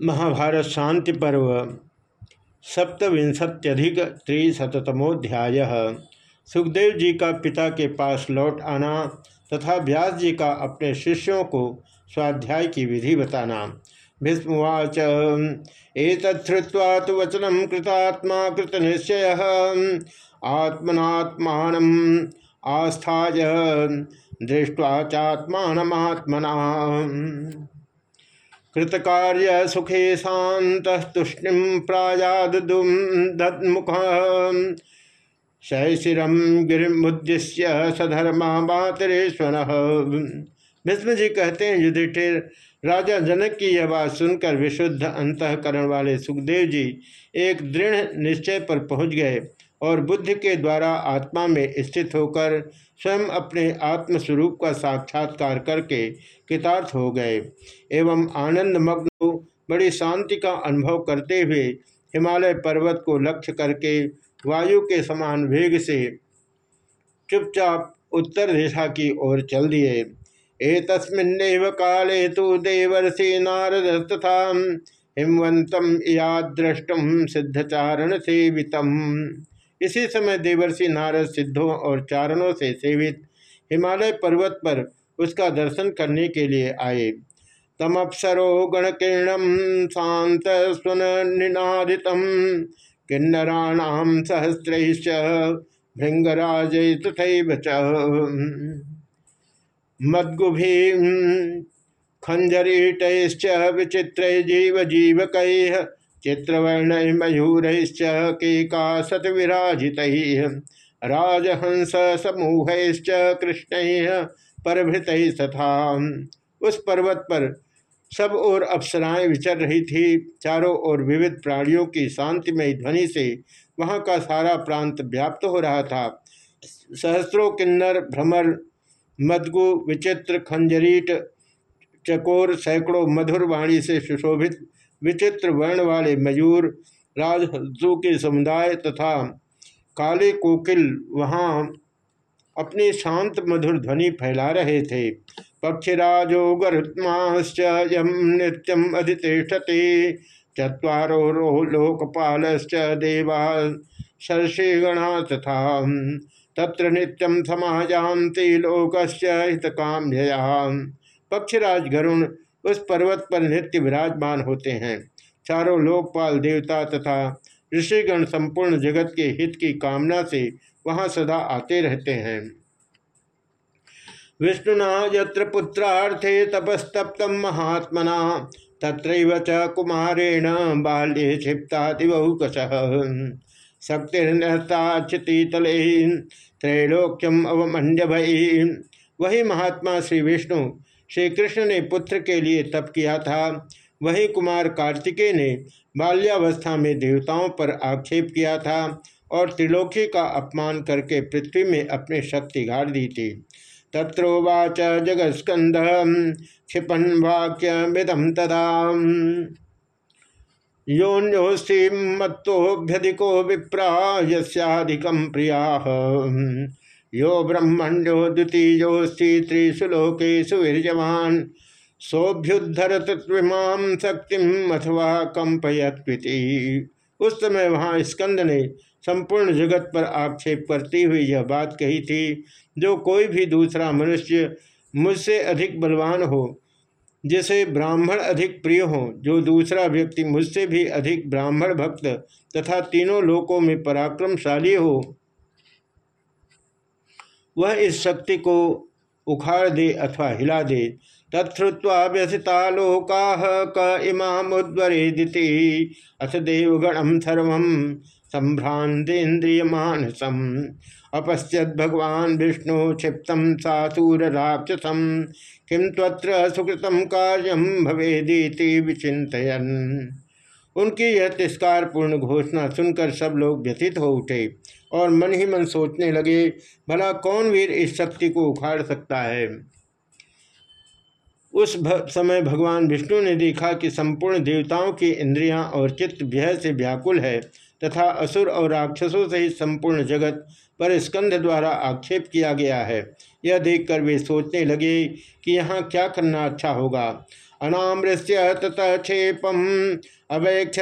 महाभारत शांति पर्व सप्तविंशत्यधिक त्रिशतमोध्याय सुखदेव जी का पिता के पास लौट आना तथा व्यास जी का अपने शिष्यों को स्वाध्याय की विधि बताना। भीष्मवाच एतत्वा तो वचनम कृतात्मा कृत निश्चय। आत्मनात्मान आस्था दृष्टवा चात्मात्मना कृतकार्य सुखे शांत तुष्णिम प्रायादुम दत्मुख गिरिमुद्देश्य सधर्मा मातरेश्वर। भीष्म जी कहते हैं, युधिष्ठिर, राजा जनक की यह बात सुनकर विशुद्ध अंतकरण वाले सुखदेव जी एक दृढ़ निश्चय पर पहुँच गए। और बुद्धि के द्वारा आत्मा में स्थित होकर स्वयं अपने आत्मस्वरूप का साक्षात्कार करके कृतार्थ हो गए। एवं आनंद मग्न बड़ी शांति का अनुभव करते हुए हिमालय पर्वत को लक्ष्य करके वायु के समान वेग से चुपचाप उत्तर दिशा की ओर चल दिए। ए तस्मिन्नेव काले तो देवर्षि नारद तथा हिमवंतम या द्रष्टुम सिद्धचारण सेवितम इसी समय देवर्षि नारद सिद्धों और चारणों से सेवित हिमालय पर्वत पर उसका दर्शन करने के लिए आए। तमअप्सरो गणकिरणम शांत स्वन निनादित किन्नराणाम सहस्रैश्च भृंगराज तथा मद्गुभी खंजरीटैश्च विचित्र जीव जीवक चित्रवर्ण मयूरश्च सत विराजित राजहंस समूह कृष्ण परभृत तथा। उस पर्वत पर सब और अप्सराएँ विचर रही थी, चारों ओर विविध प्राणियों की शांतिमय ध्वनि से वहाँ का सारा प्रांत व्याप्त हो रहा था। सहस्रों किन्नर, भ्रमर, मदगु, विचित्र खंजरीट, चकोर, सैकड़ों मधुर वाणी से सुशोभित विचित्र वर्ण वाले मयूर राजहंसों के समुदाय तथा काले कोकिल वहाँ अपनी शांत मधुर ध्वनि फैला रहे थे। पक्षिराजो गरुत्माश्च यम नित्यम अधितिष्ठते चुरो लोकपाल देवा सर्षिगणा तथा तत्र नित्यम समायांति लोकस्य हितकाम्यया पक्षराज गरुण उस पर्वत पर नित्य विराजमान होते हैं। चारों लोकपाल, देवता तथा ऋषिगण संपूर्ण जगत के हित की कामना से वहाँ सदा आते रहते हैं। विष्णुना यत्र पुत्रार्थे तपस्तप्त महात्मना तत्र च कुमारेण बाल्ये क्षिप्तातिबहुकश शक्तिर्नताचितले त्रैलोक्यम अवमंड वही महात्मा श्री विष्णु श्री कृष्ण ने पुत्र के लिए तप किया था। वही कुमार कार्तिकेय ने बाल्यावस्था में देवताओं पर आक्षेप किया था और त्रिलोकी का अपमान करके पृथ्वी में अपनी शक्ति गाड़ दी थी। तत्रोवाच जगस्कंद क्षिपन वाक्य मिदम तदा। योन्योस्ति मत्तोभ्यधिको विप्रा यस्याधिकम प्रिया। यो ब्रह्मण्यो द्वितीयोस्ति त्रिशुलोकेशु वीर्यवान सोभ्युद्धर तत्विमाम शक्तिम अथवा कंपयत्विति उस समय वहाँ स्कंद ने संपूर्ण जगत पर आक्षेप करती हुई यह बात कही थी, जो कोई भी दूसरा मनुष्य मुझसे अधिक बलवान हो, जिसे ब्राह्मण अधिक प्रिय हो, जो दूसरा व्यक्ति मुझसे भी अधिक ब्राह्मण भक्त तथा तीनों लोकों में पराक्रमशाली हो वह इस शक्ति को उखाड़ दे अथवा हिला दे। तत्वा व्यथिता लोका क इमामुद्वरेदिति। अथ देवगणम सर्व संभ्रांतेन्द्रिय मानसम अपश्यत भगवान विष्णु क्षिप्तम सासूर राक्षसम किम तत्र कार्यम भवेदीति विचिंतन उनकी यह तिष्कार पूर्ण घोषणा सुनकर सब लोग व्यथित हो उठे और मन ही मन सोचने लगे, भला कौन वीर इस शक्ति को उखाड़ सकता है? उस समय भगवान विष्णु ने देखा कि संपूर्ण देवताओं की इंद्रियाँ और चित्त भय से व्याकुल है तथा असुर और राक्षसों सहित संपूर्ण जगत पर स्कंध द्वारा आक्षेप किया गया है। यह देखकर वे सोचने लगे कि यहाँ क्या करना अच्छा होगा। अनामृश्य ततः क्षेपम अवेक्ष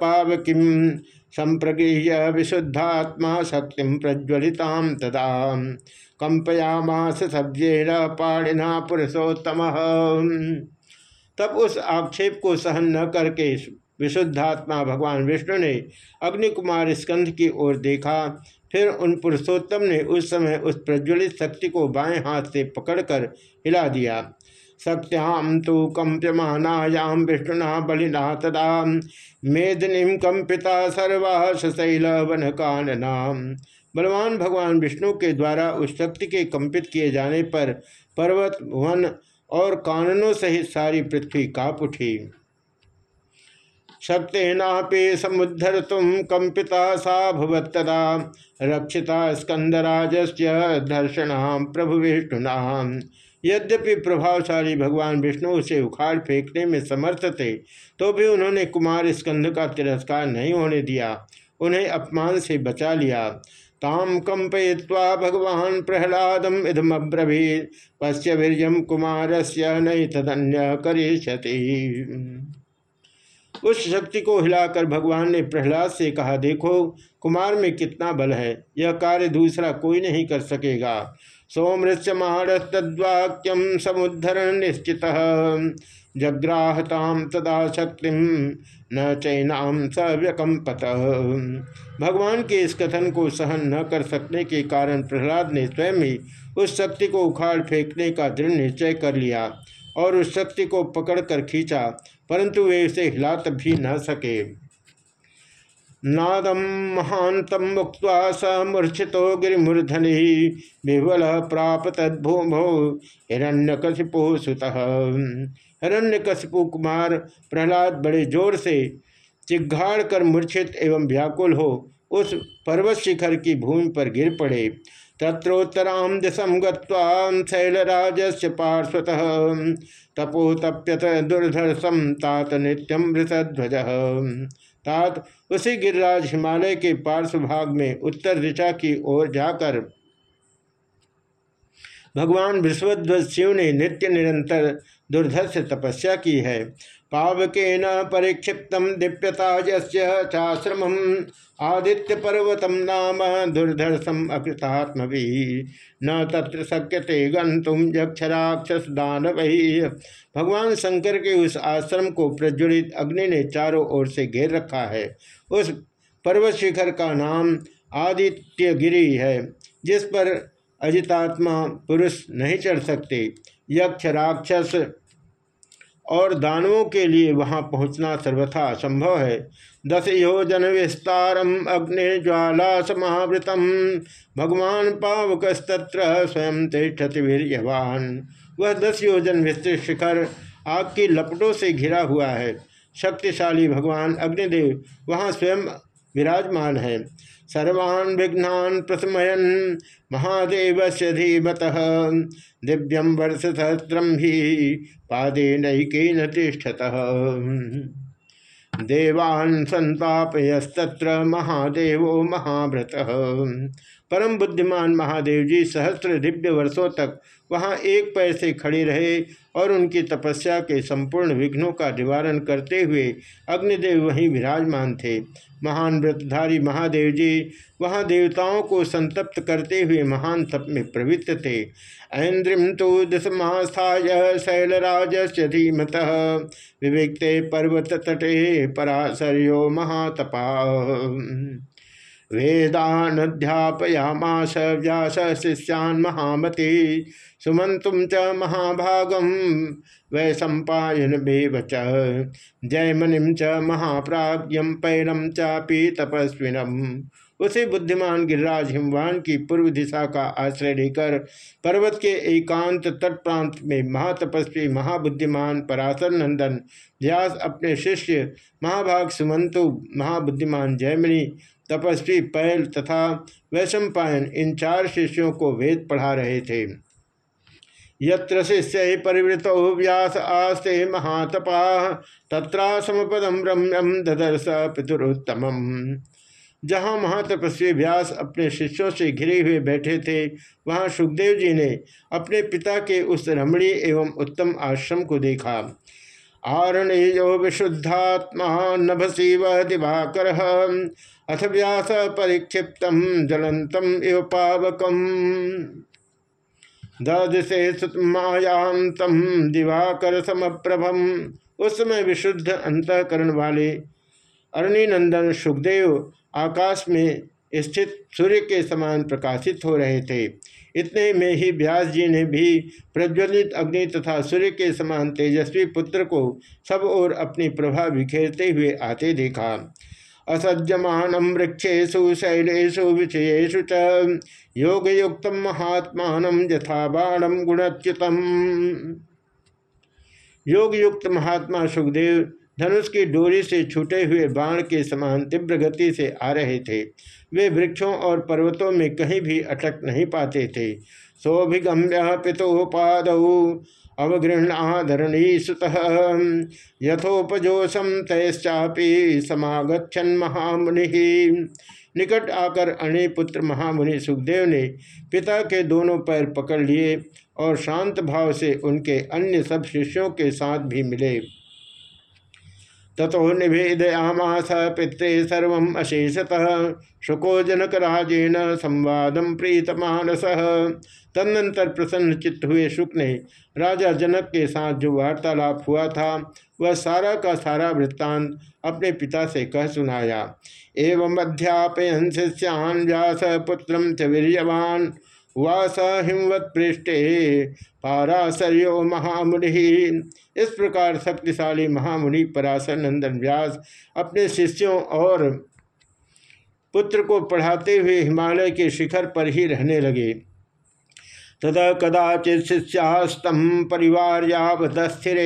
पावकिम संप्रगृह्य विशुद्धात्मा शक्ति प्रज्वलिता तदा। कंपयामास सब्जेन पाणिना पुरुषोत्तम। तब उस आक्षेप को सहन न करके विशुद्धात्मा भगवान विष्णु ने अग्नि कुमार स्कंध की ओर देखा। फिर उन पुरुषोत्तम ने उस समय उस प्रज्वलित शक्ति को बाएँ हाथ से पकड़कर हिला दिया। सत्याम तो कंप्यमानायाम विष्णुना बलिना तदा। मेदनीम कंपिता सर्वा शैल वन काननाम बलवान भगवान विष्णु के द्वारा उस शक्ति के कंपित किए जाने पर पर्वत, वन और काननों सहित सारी पृथ्वी काप उठी। शक्तिनापि समुद्धर तुम कंपिता सा भवत्तदा रक्षिता स्कंदराज दर्शन प्रभु विष्णुना। यद्यपि प्रभावशाली भगवान विष्णु उसे उखाड़ फेंकने में समर्थ थे तो भी उन्होंने कुमार स्कंध का तिरस्कार नहीं होने दिया, उन्हें अपमान से बचा लिया। ताम कंपय्वा भगवान प्रहलादम इधमब्रवीर पश्य वीर कुमार से नहीं तदन्य उस शक्ति को हिलाकर भगवान ने प्रहलाद से कहा, देखो, कुमार में कितना बल है, यह कार्य दूसरा कोई नहीं कर सकेगा। सौमृत्यमाणस्तवाक्यम समुद्धरण निश्चित जग्राहताम तदा शक्ति न चैनाम सव्यकंपत भगवान के इस कथन को सहन न कर सकने के कारण प्रहलाद ने स्वयं ही उस शक्ति को उखाड़ फेंकने का दृढ़ निश्चय कर लिया और उस शक्ति को पकड़कर खींचा, परंतु वे उसे हिला भी न सके। नादम महांतम मुक्त स मूर्छितो गिरिमूर्धनि विवल प्राप तद्भूमो हिरण्यकशिपु सुत। हिरण्यकशिपु कुमार प्रहलाद बड़े ज़ोर से चिघाड़ कर मूर्छित एवं व्याकुल हो उस पर्वत शिखर की भूमि पर गिर पड़े। तत्रोत्तरां दिशम गैलराज से पार्श्वतः तपोतप्यत दुर्धर्षम तात नित्यम वृषध्वज। तात उसी गिरिराज हिमालय के पार्श्व भाग में उत्तर दिशा की ओर जाकर भगवान विश्वध्वज शिव ने नित्य निरंतर दुर्धर्ष तपस्या की है। पावकेन परिक्षिप्त दीप्यता चाश्रम आदित्य पर्वतम नाम दुर्धर्षम अकृतात्म न तत्र शक्यते गंतुम यक्षराक्षस दानव भगवान शंकर के उस आश्रम को प्रज्वलित अग्नि ने चारों ओर से घेर रखा है। उस पर्वत शिखर का नाम आदित्य गिरी है, जिस पर अजितात्मा पुरुष नहीं चढ़ सकते। यक्ष राक्षस और दानवों के लिए वहाँ पहुँचना सर्वथा असंभव है। दस योजन विस्तारम अग्नि ज्वाला समावृतम भगवान पावकस्तत्र स्वयं तिष्ठति वीरवान वह दस योजन विस्तृत शिखर आग की लपटों से घिरा हुआ है। शक्तिशाली भगवान अग्निदेव वहाँ स्वयं विराजमान है। सर्वान् विघ्ना प्रसमयन महादेव से धीमत। दिव्यम वर्ष सहस्रम ही पादे नैकेन तिष्ठत। देवान् संतापयस्तत्र महादेव महाभ्रत परम बुद्धिमान महादेव जी सहस्र दिव्य वर्षों तक वहाँ एक पैर से खड़े रहे और उनकी तपस्या के संपूर्ण विघ्नों का निवारण करते हुए अग्निदेव वहीं विराजमान थे। महान व्रतधारी महादेव जी वहाँ देवताओं को संतप्त करते हुए महान तप में प्रवृत्त थे। ऐन्द्रिम तो दशमास्थाय शैलराज से धीमत। विविक्ते पर्वत तटे पराशर्यो महातपा। वेदानध्यापयामास व्यास शिष्यान् महामति सुमंतुम च महाभागम वै सम्पायन बेवच जयमनिम च महाप्राज्यम पैरम चापी तपस्विनम। उसे बुद्धिमान गिरिराज हिमवान की पूर्व दिशा का आश्रय लेकर पर्वत के एकांत तट प्रांत में महातपस्वी, महाबुद्धिमान, पराशर नंदन, व्यास अपने शिष्य, महाभाग सुमंतु, महाबुद्धिमान जयमणि तपस्वी पैल तथा वैशंपायन इन चार शिष्यों को वेद पढ़ा रहे थे। यत्र शिष्य परिवृत व्यास आस्ते महातपा तत्रा समपदम रम्यम ददर्श पितुरोत्तम जहाँ महातपस्वी व्यास अपने शिष्यों से घिरे हुए बैठे थे, वहाँ सुखदेव जी ने अपने पिता के उस रमणीय एवं उत्तम आश्रम को देखा। आरणेयो विशुद्धात्मा नभसी वह दिवाकर। अथ व्यास परिक्षिप्त ज्वलंतम इव पावकम। ददसे सुतमायांतम दिवाकर समप्रभम। उस समय विशुद्ध अंतकरण वाले अरणि नंदन सुखदेव आकाश में स्थित सूर्य के समान प्रकाशित हो रहे थे। इतने में ही व्यास जी ने भी प्रज्वलित अग्नि तथा सूर्य के समान तेजस्वी पुत्र को सब ओर अपनी प्रभा बिखेरते हुए आते देखा। असज्जमान वृक्षेशु शैलेशु विषयेशु च योग युक्त महात्मा यथा बाणम गुणच्युतम। योग युक्त महात्मा सुखदेव धनुष की डोरी से छूटे हुए बाण के समान तीव्र गति से आ रहे थे। वे वृक्षों और पर्वतों में कहीं भी अटक नहीं पाते थे। सौभिगम्य पितोपाद अवगृहणाधरणी सुत यथोपजोशम तयश्चापी समागछन महामुनि। निकट आकर अणे पुत्र महामुनि सुखदेव ने पिता के दोनों पैर पकड़ लिए और शांत भाव से उनके अन्य सब शिष्यों के साथ भी मिले। तथो निभेदयामास पित्रे सर्व अशेषतः शुको जनक राजेन संवाद प्रीतमानस। तदनंतर प्रसन्न चित्त हुए शुक ने राजा जनक के साथ जो वार्तालाप हुआ था, वह सारा का सारा वृत्तांत अपने पिता से कह सुनाया। एवं अध्यापयन शिष्यान व्यास पुत्र च वीरवान वास हिमवत पृष्ठे पाराशर्यो महामुनि। इस प्रकार शक्तिशाली महामुनि पराशर नंदन व्यास अपने शिष्यों और पुत्र को पढ़ाते हुए हिमालय के शिखर पर ही रहने लगे। तथा कदाचित शिष्यास्तम परिवार्यावतस्थिर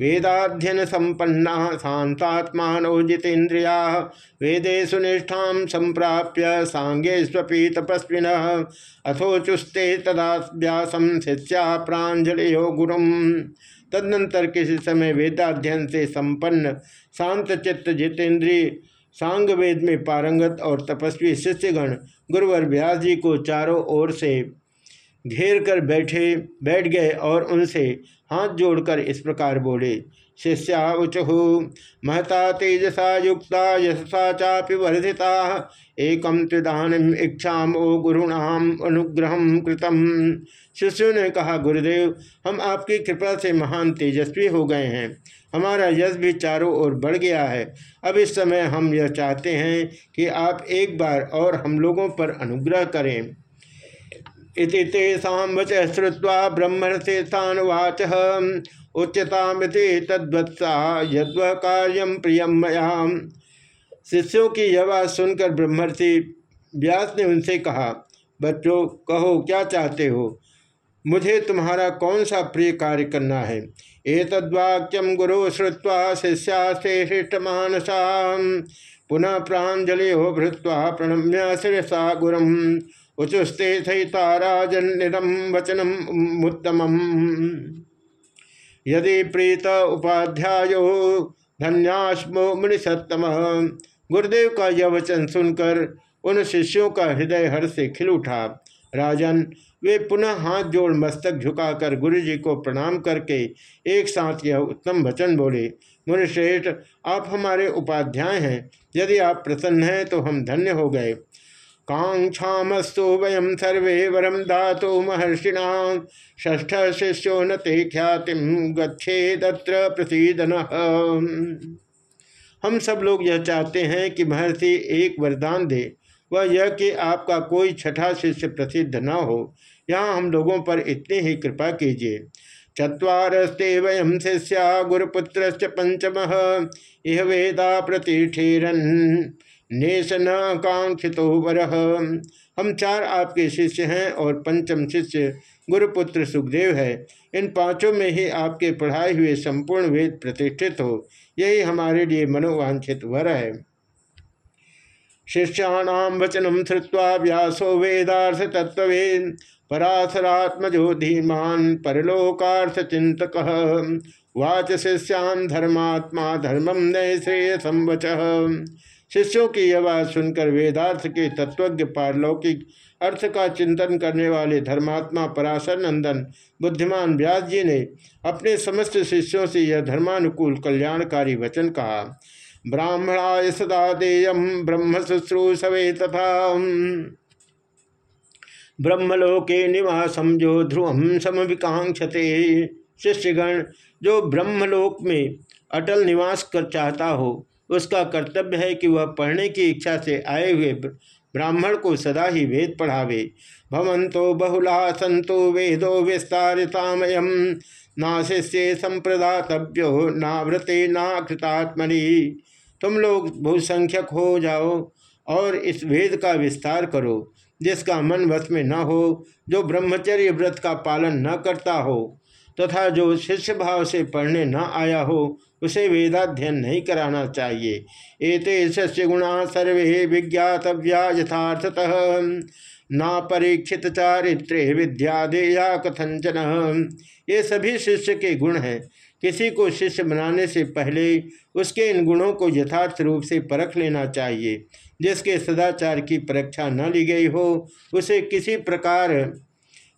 वेदाध्ययन संपन्ना शांतात्मा जितेन्द्रिया वेदे सुनिष्ठा संप्राप्य सांगेस्वी तपस्विन। अथोचुस्ते तदा व्यासम शिष्या प्राजलियो गुरु तदनंतर किसी समय वेदाध्ययन से संपन्न शांत चित्त जितेंद्रिय सांग वेद में पारंगत और तपस्वी शिष्यगण गुरुवर व्यास जी को चारों ओर से घेर कर बैठे, बैठ गए और उनसे हाथ जोड़कर इस प्रकार बोले शिष्या उचहु महता तेजसा युक्ता यशसा चापि वर्धिता एकम त्रिदान इच्छा ओ गुरुणाम अनुग्रह कृतम। शिष्यों ने कहा, गुरुदेव, हम आपकी कृपा से महान तेजस्वी हो गए हैं। हमारा यश भी चारों ओर बढ़ गया है। अब इस समय हम यह चाहते हैं कि आप एक बार और हम लोगों पर अनुग्रह करें। इति वच श्रुवा ब्रह्मण से स्थानुवाच उच्यतामिति तद्वत्सा यद्व कार्यम प्रियम मया। शिष्यों की यह सुनकर ब्रह्मर्षि व्यास ने उनसे कहा, बच्चों, कहो, क्या चाहते हो? मुझे तुम्हारा कौन सा प्रिय कार्य करना है? एतद्वाक्यम गुरु श्रुवा शिष्यास्ते हृष्टमानसा पुनः प्राजलि हो भृत्वा प्रणम्य शिरसा गुरम। उचुस्ते थैताराजन्यम वचनम उत्तम यदि प्रीत उपाध्याय धन्यास्मो मुनिसत्तम, गुरुदेव का यह वचन सुनकर उन शिष्यों का हृदय हर से खिल उठा। राजन, वे पुनः हाथ जोड़ मस्तक झुकाकर गुरु जी को प्रणाम करके एक साथ यह उत्तम वचन बोले, मुनिश्रेष्ठ, आप हमारे उपाध्याय हैं। यदि आप प्रसन्न हैं तो हम धन्य हो गए। कांक्षामस्तु वयम सर्वे वरम धातु महर्षिणा। ष्ठ शिष्यो न ते ख्याति गच्छेदत्र प्रसीदन। हम सब लोग यह चाहते हैं कि महर्षि एक वरदान दे, वह यह कि आपका कोई छठा शिष्य प्रसिद्ध न हो। यहाँ हम लोगों पर इतनी ही कृपा कीजिए। चुवारस्ते वयम शिष्या गुरुपुत्र पंचम। यह वेदा प्रतिठेरन नेश न कांक्षितो वर। हम चार आपके शिष्य हैं और पंचम शिष्य गुरुपुत्र सुखदेव है। इन पाँचों में ही आपके पढ़ाए हुए संपूर्ण वेद प्रतिष्ठित हो। यही हमारे लिए मनोवांछित वर है। शिष्याण वचनम श्रुवा व्यासो वेदार्थ तत्व पराशरात्मजो धीमान परलोकार्थ चिंतक वाच शिष्यान धर्मात्मा धर्मम नय श्रेय संवच शिष्यों की यह बात सुनकर वेदार्थ के तत्वज्ञ पारलौकिक अर्थ का चिंतन करने वाले धर्मात्मा पराशर नंदन बुद्धिमान व्यास जी ने अपने समस्त शिष्यों से यह धर्मानुकूल कल्याणकारी वचन कहा, ब्राह्मणाय सदा देयम ब्रह्म शुश्रूषवे तथा ब्रह्मलोके निवासम जो ध्रुवम समविकांक्षते शिष्यगण, जो ब्रह्मलोक में अटल निवास कर चाहता हो उसका कर्तव्य है कि वह पढ़ने की इच्छा से आए हुए ब्राह्मण को सदा ही वेद पढ़ावे। भवंतो बहुला संतो वेदो विस्तारितामयम। ना शिष्य संप्रदातव्यो, ना व्रते, ना कृतात्मनि। तुम लोग बहुसंख्यक हो जाओ और इस वेद का विस्तार करो, जिसका मन वश में न हो, जो ब्रह्मचर्य व्रत का पालन न करता हो, तथा जो शिष्य भाव से पढ़ने न आया हो उसे वेदाध्ययन नहीं कराना चाहिए। एते शिष्य गुणा सर्वे विज्ञातव्या यथार्थतः। ना परीक्षित चारित्रे विद्या देया कथंचन ये सभी शिष्य के गुण हैं। किसी को शिष्य बनाने से पहले उसके इन गुणों को यथार्थ रूप से परख लेना चाहिए। जिसके सदाचार की परीक्षा न ली गई हो, उसे किसी प्रकार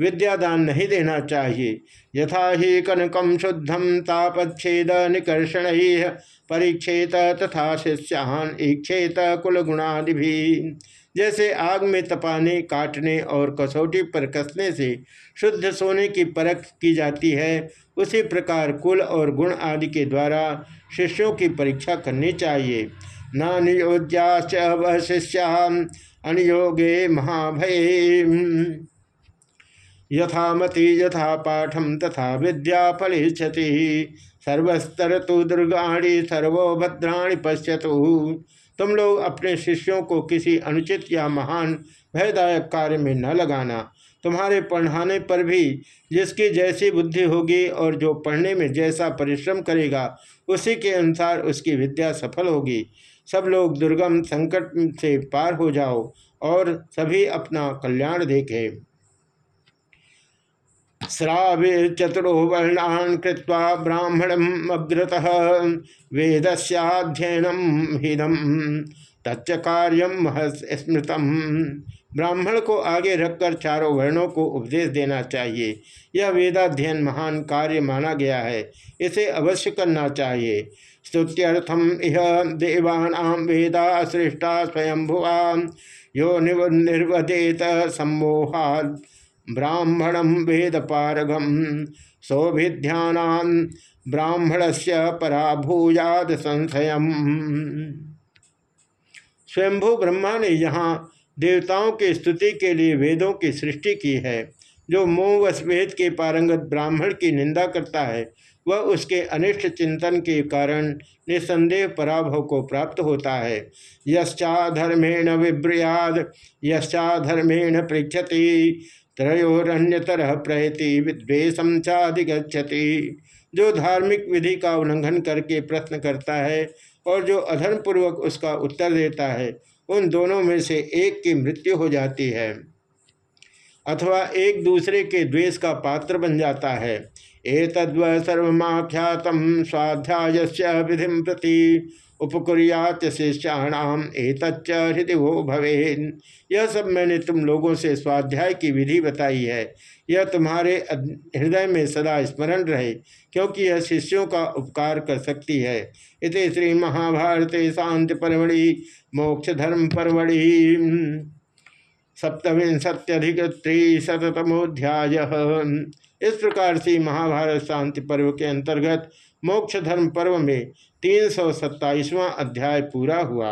विद्यादान नहीं देना चाहिए। यथा ही कनकम शुद्धम तापच्छेद निकर्षण परीक्षेत तथा शिष्यान इच्छेत कुल गुणादि भी जैसे आग में तपाने, काटने और कसौटी पर कसने से शुद्ध सोने की परख की जाती है, उसी प्रकार कुल और गुण आदि के द्वारा शिष्यों की परीक्षा करनी चाहिए। न नियोज्याश्च वह शिष्या अनियोगे महाभय यथामति यथा पाठम तथा विद्या फलिष्यति। सर्वस्तर तो दुर्गाणी, सर्वो भद्राणी पश्यतु। तुम लोग अपने शिष्यों को किसी अनुचित या महान, भयदायक कार्य में न लगाना। तुम्हारे पढ़ाने पर भी जिसकी जैसी बुद्धि होगी और जो पढ़ने में जैसा परिश्रम करेगा, उसी के अनुसार उसकी विद्या सफल होगी। सब लोग दुर्गम संकट से पार हो जाओ और सभी अपना कल्याण देखें। श्रावे चतुरो वर्णान कृत्वा ब्राह्मणम अग्रत वेदस्याध्ययनम हिदम तच्च कार्यम स्मृतम। ब्राह्मण को आगे रखकर चारों वर्णों को उपदेश देना चाहिए। यह वेदाध्ययन महान कार्य माना गया है। इसे अवश्य करना चाहिए। स्तुत्यर्थम इह देवानाम वेदा सृष्टा स्वयंभुआ यो निर्वदेत सम्मोहा ब्राह्मणम वेद पारगम सौभिध्यान ब्राह्मण से पराभूयाद संशय स्वयंभू ब्रह्मा ने यहाँ देवताओं की स्तुति के लिए वेदों की सृष्टि की है। जो मोहवश वेद के पारंगत ब्राह्मण की निंदा करता है, वह उसके अनिष्ट चिंतन के कारण निसंदेह पराभव को प्राप्त होता है। यश्चाधर्मेण विब्रयाद, यश्चाधर्मेण पृछति त्रयोरण्यतर प्रयति विद्वेशम चाधिगछति जो धार्मिक विधि का उल्लंघन करके प्रश्न करता है और जो अधर्म पूर्वक उसका उत्तर देता है, उन दोनों में से एक की मृत्यु हो जाती है। अथवा एक दूसरे के द्वेष का पात्र बन जाता है। एतद्व सर्वख्यात स्वाध्याय विधि प्रति। उपकुरियात शिष्याणाम एतच्च हृदय वो भवे यह सब मैंने तुम लोगों से स्वाध्याय की विधि बताई है। यह तुम्हारे हृदय में सदा स्मरण रहे, क्योंकि यह शिष्यों का उपकार कर सकती है। इस श्री महाभारत शांति परमणि मोक्ष धर्म परमणि सप्तविंशत्यधिक त्रिशतमोध्याय इस प्रकार से महाभारत शांति पर्व के अंतर्गत मोक्ष धर्म पर्व में तीन सौ सत्ताईसवां अध्याय पूरा हुआ।